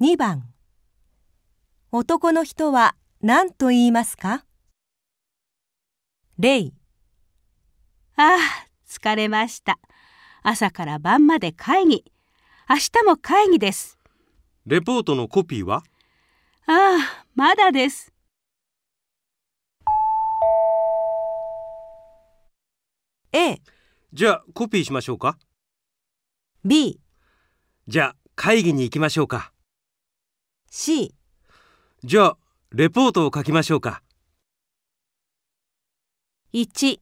2番男の人は何と言いますか？例ああ、疲れました。朝から晩まで会議。明日も会議です。レポートのコピーは？ああ、まだです。A、じゃあコピーしましょうか？B、じゃあ会議に行きましょうか C、じゃあレポートを書きましょうか。1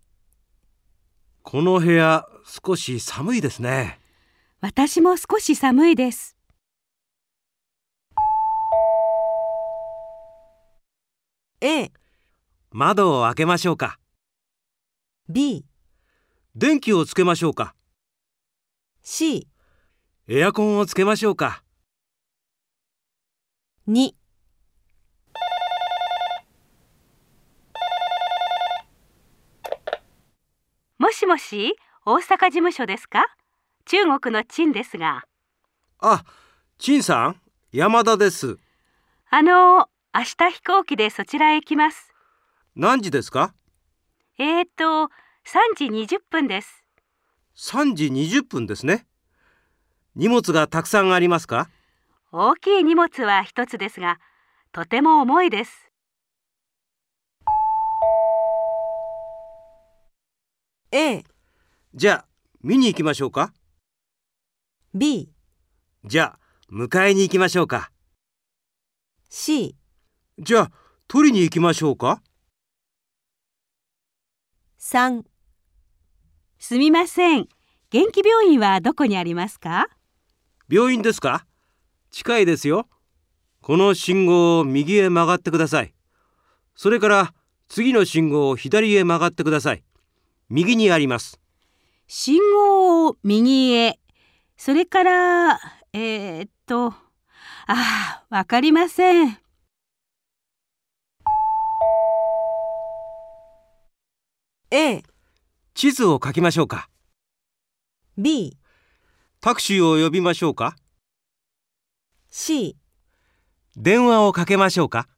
この部屋少し寒いですね。私も少し寒いです。A、窓を開けましょうか。B、電気をつけましょうか。C、エアコンをつけましょうか2もしもし、大阪事務所ですか？中国の陳ですが。あ、陳さん山田ですあの、明日飛行機でそちらへ行きます。何時ですか？えーと、3時20分です。3時20分ですね荷物がたくさんありますか？大きい荷物は一つですが、とても重いです。A、じゃあ見に行きましょうか。B、じゃあ迎えに行きましょうか。C、じゃあ取りに行きましょうか。3すみません。元気病院はどこにありますか？病院ですか？近いですよ。この信号を右へ曲がってください。それから次の信号を左へ曲がってください。右にあります。信号を右へ。それから、えー、っと、ああ、わかりません。A、地図を書きましょうか。B、タクシーを呼びましょうか C、電話をかけましょうか。